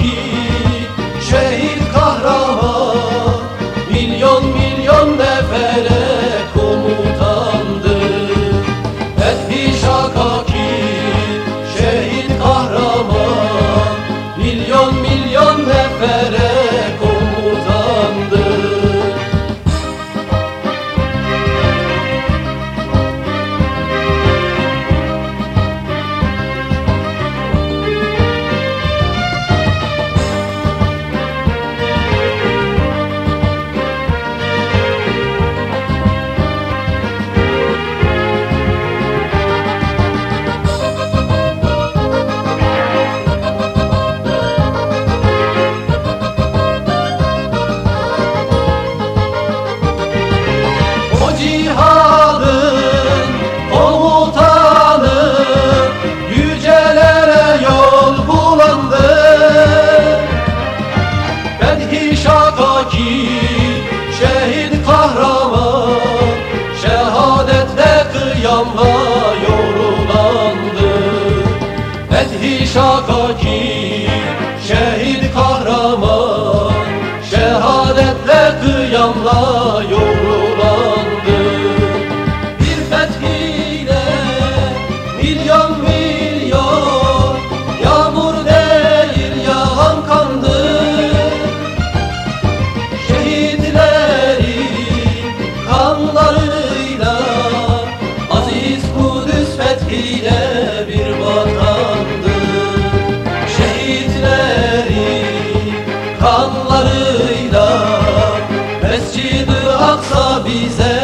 keep Şakaki şehit kahraman Şehadetle kıyamla yorulandı. Fethi Şakaki şehit kahraman Şehadetle kıyamla Mescid-i Aksa bize.